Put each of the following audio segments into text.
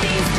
these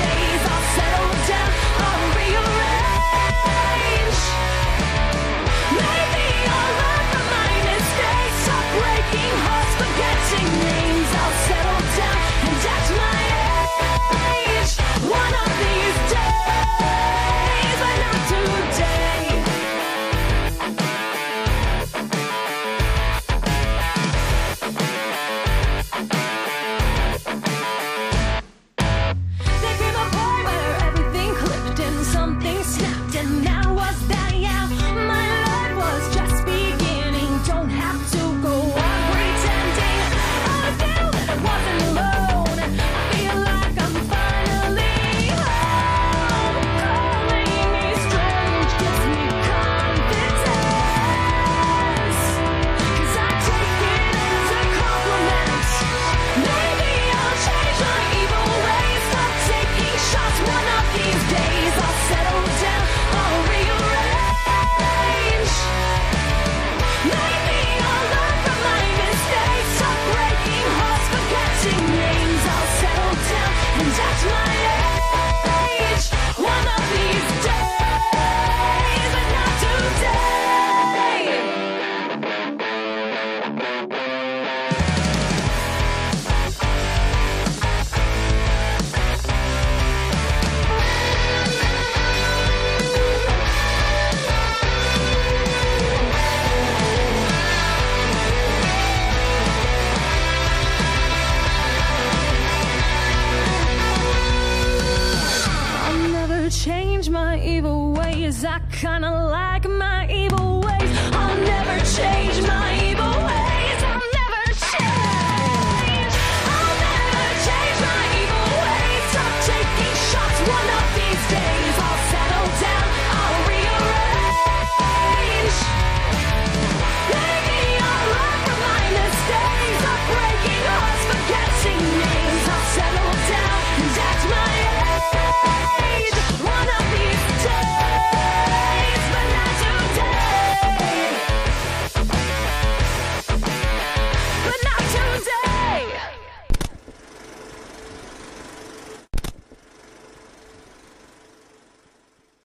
evil ways. I kinda like my evil ways. I'll never change